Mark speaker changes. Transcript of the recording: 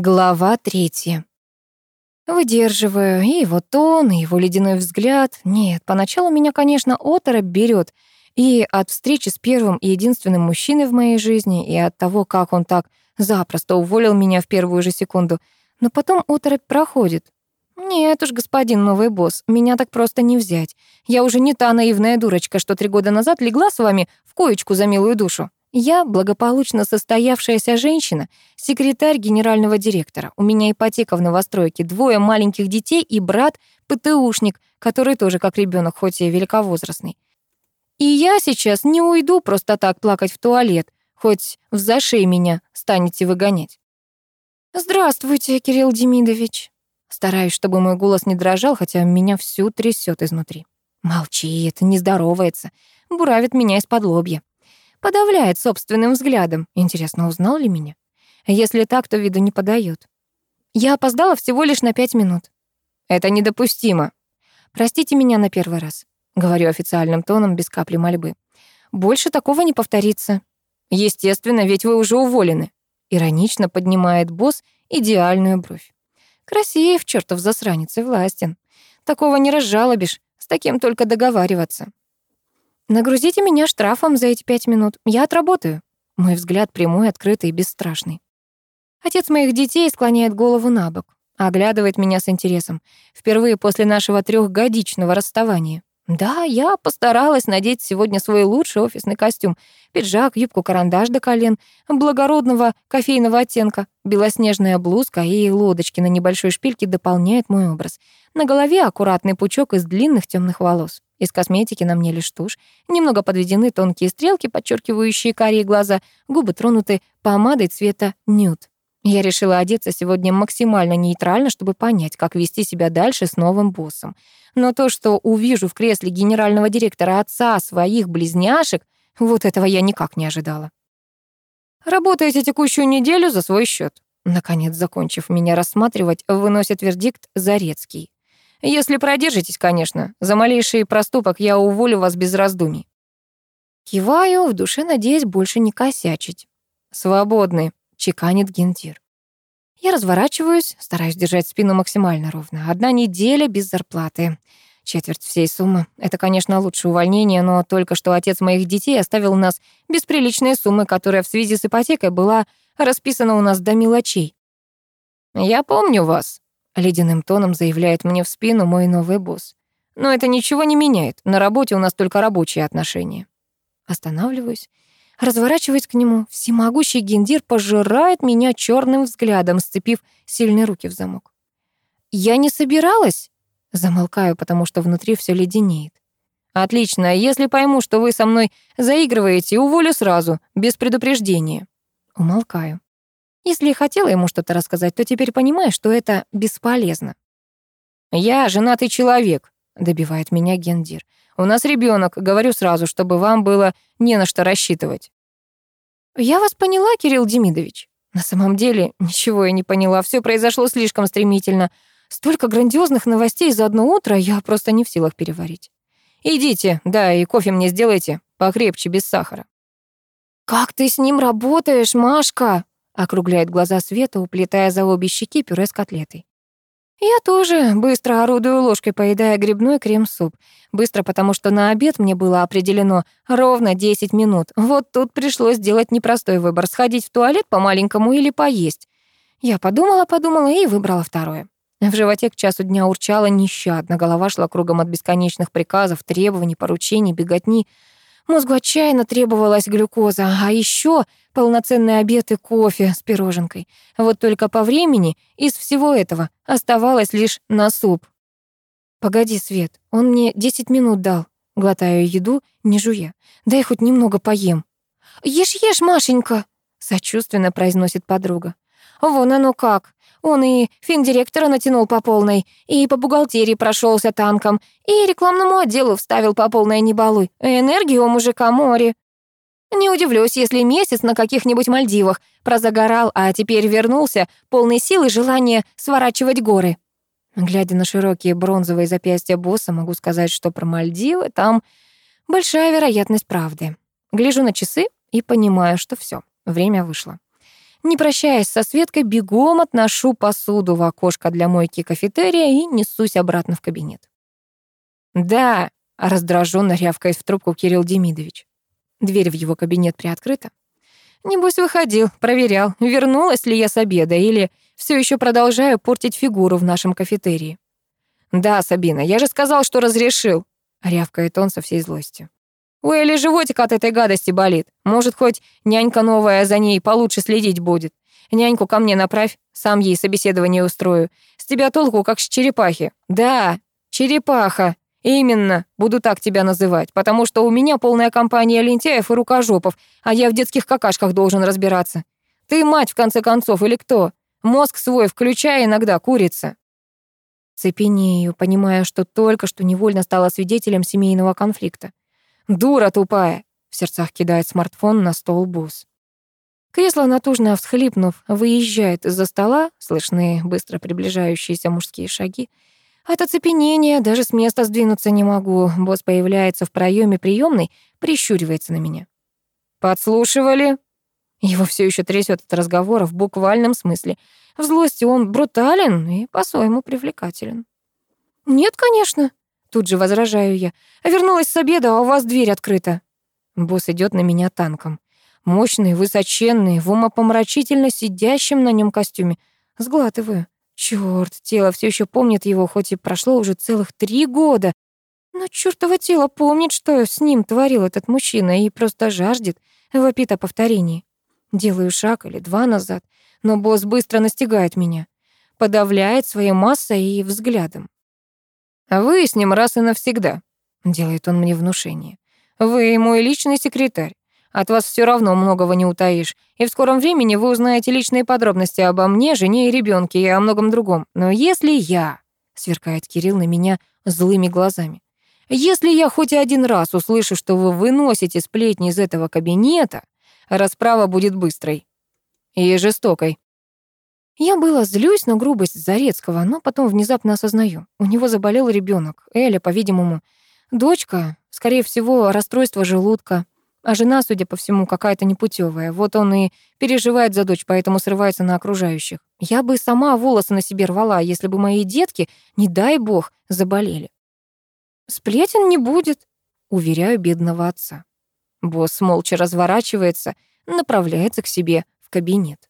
Speaker 1: Глава третья. Выдерживаю и его тон, и его ледяной взгляд. Нет, поначалу меня, конечно, оторопь берет. И от встречи с первым и единственным мужчиной в моей жизни, и от того, как он так запросто уволил меня в первую же секунду. Но потом оторопь проходит. Нет уж, господин новый босс, меня так просто не взять. Я уже не та наивная дурочка, что три года назад легла с вами в коечку за милую душу. Я благополучно состоявшаяся женщина, секретарь генерального директора. У меня ипотека в новостройке, двое маленьких детей и брат ПТУшник, который тоже как ребенок, хоть и великовозрастный. И я сейчас не уйду просто так плакать в туалет, хоть в зашей меня станете выгонять. Здравствуйте, Кирилл Демидович. Стараюсь, чтобы мой голос не дрожал, хотя меня всю трясет изнутри. Молчит, не здоровается, буравит меня из-под лобья. Подавляет собственным взглядом. Интересно, узнал ли меня? Если так, то виду не подает. Я опоздала всего лишь на пять минут. Это недопустимо. Простите меня на первый раз. Говорю официальным тоном, без капли мольбы. Больше такого не повторится. Естественно, ведь вы уже уволены. Иронично поднимает босс идеальную бровь. Красив, чертов засранец и властен. Такого не разжалобишь, с таким только договариваться. Нагрузите меня штрафом за эти пять минут. Я отработаю. Мой взгляд прямой, открытый и бесстрашный. Отец моих детей склоняет голову на бок, оглядывает меня с интересом. Впервые после нашего трехгодичного расставания. Да, я постаралась надеть сегодня свой лучший офисный костюм. Пиджак, юбку-карандаш до колен, благородного кофейного оттенка, белоснежная блузка и лодочки на небольшой шпильке дополняют мой образ. На голове аккуратный пучок из длинных темных волос. Из косметики на мне лишь тушь. Немного подведены тонкие стрелки, подчеркивающие карие глаза. Губы тронуты помадой цвета нюд. Я решила одеться сегодня максимально нейтрально, чтобы понять, как вести себя дальше с новым боссом. Но то, что увижу в кресле генерального директора отца своих близняшек, вот этого я никак не ожидала. Работаете текущую неделю за свой счет. Наконец, закончив меня рассматривать, выносит вердикт Зарецкий. Если продержитесь, конечно. За малейший проступок я уволю вас без раздумий. Киваю, в душе надеясь больше не косячить. Свободны, чеканит Гентир. Я разворачиваюсь, стараюсь держать спину максимально ровно. Одна неделя без зарплаты. Четверть всей суммы. Это, конечно, лучше увольнение, но только что отец моих детей оставил нас без приличной суммы, которая в связи с ипотекой была расписана у нас до мелочей. «Я помню вас», Ледяным тоном заявляет мне в спину мой новый босс. Но это ничего не меняет. На работе у нас только рабочие отношения. Останавливаюсь, разворачиваюсь к нему. Всемогущий гендир пожирает меня черным взглядом, сцепив сильные руки в замок. Я не собиралась. Замолкаю, потому что внутри все леденеет. Отлично, если пойму, что вы со мной заигрываете, уволю сразу, без предупреждения. Умолкаю. Если хотела ему что-то рассказать, то теперь понимаю, что это бесполезно. «Я женатый человек», — добивает меня Гендир. «У нас ребенок, говорю сразу, чтобы вам было не на что рассчитывать». «Я вас поняла, Кирилл Демидович». На самом деле, ничего я не поняла, все произошло слишком стремительно. Столько грандиозных новостей за одно утро я просто не в силах переварить. «Идите, да, и кофе мне сделайте, покрепче, без сахара». «Как ты с ним работаешь, Машка?» Округляет глаза Света, уплетая за обе щеки пюре с котлетой. Я тоже быстро орудую ложкой, поедая грибной крем-суп. Быстро, потому что на обед мне было определено ровно 10 минут. Вот тут пришлось сделать непростой выбор, сходить в туалет по-маленькому или поесть. Я подумала-подумала и выбрала второе. В животе к часу дня урчала нещадно, голова шла кругом от бесконечных приказов, требований, поручений, беготни. Мозгу отчаянно требовалась глюкоза, а еще полноценный обед и кофе с пироженкой. Вот только по времени из всего этого оставалось лишь на суп. «Погоди, Свет, он мне 10 минут дал». Глотаю еду, не жуя. «Дай хоть немного поем». «Ешь-ешь, Машенька!» — сочувственно произносит подруга. «Вон оно как. Он и финдиректора натянул по полной, и по бухгалтерии прошелся танком, и рекламному отделу вставил по полной небалуй. Энергии у мужика море. Не удивлюсь, если месяц на каких-нибудь Мальдивах прозагорал, а теперь вернулся, полный сил и желания сворачивать горы. Глядя на широкие бронзовые запястья босса, могу сказать, что про Мальдивы там большая вероятность правды. Гляжу на часы и понимаю, что все, время вышло. Не прощаясь со Светкой, бегом отношу посуду в окошко для мойки кафетерия и несусь обратно в кабинет. «Да», — раздраженно рявкает в трубку Кирилл Демидович. Дверь в его кабинет приоткрыта. Небось, выходил, проверял, вернулась ли я с обеда или все еще продолжаю портить фигуру в нашем кафетерии. «Да, Сабина, я же сказал, что разрешил», — рявкает он со всей злостью. У Эли животик от этой гадости болит. Может, хоть нянька новая за ней получше следить будет. Няньку ко мне направь, сам ей собеседование устрою. С тебя толку, как с черепахи. Да, черепаха. Именно, буду так тебя называть, потому что у меня полная компания лентяев и рукожопов, а я в детских какашках должен разбираться. Ты мать, в конце концов, или кто? Мозг свой включая иногда, курица. Цепенею, понимая, что только что невольно стала свидетелем семейного конфликта. «Дура тупая!» — в сердцах кидает смартфон на стол босс. Кресло, натужно всхлипнув, выезжает из-за стола, слышны быстро приближающиеся мужские шаги. От оцепенения даже с места сдвинуться не могу. Босс появляется в проеме приемной, прищуривается на меня. «Подслушивали?» Его все еще трясет от разговора в буквальном смысле. В злости он брутален и по-своему привлекателен. «Нет, конечно», Тут же возражаю я. Вернулась с обеда, а у вас дверь открыта. Босс идет на меня танком. Мощный, высоченный, в умопомрачительно сидящем на нем костюме. Сглатываю. Чёрт, тело все еще помнит его, хоть и прошло уже целых три года. Но чёртово тело помнит, что с ним творил этот мужчина, и просто жаждет, вопит о повторении. Делаю шаг или два назад, но босс быстро настигает меня. Подавляет своей массой и взглядом. Вы с ним раз и навсегда, делает он мне внушение. Вы мой личный секретарь. От вас все равно многого не утаишь, и в скором времени вы узнаете личные подробности обо мне, жене и ребенке, и о многом другом. Но если я, сверкает Кирилл на меня злыми глазами, если я хоть один раз услышу, что вы выносите сплетни из этого кабинета, расправа будет быстрой и жестокой. Я было злюсь на грубость Зарецкого, но потом внезапно осознаю. У него заболел ребенок, Эля, по-видимому. Дочка, скорее всего, расстройство желудка. А жена, судя по всему, какая-то непутевая. Вот он и переживает за дочь, поэтому срывается на окружающих. Я бы сама волосы на себе рвала, если бы мои детки, не дай бог, заболели. Сплетен не будет, уверяю бедного отца. Босс молча разворачивается, направляется к себе в кабинет.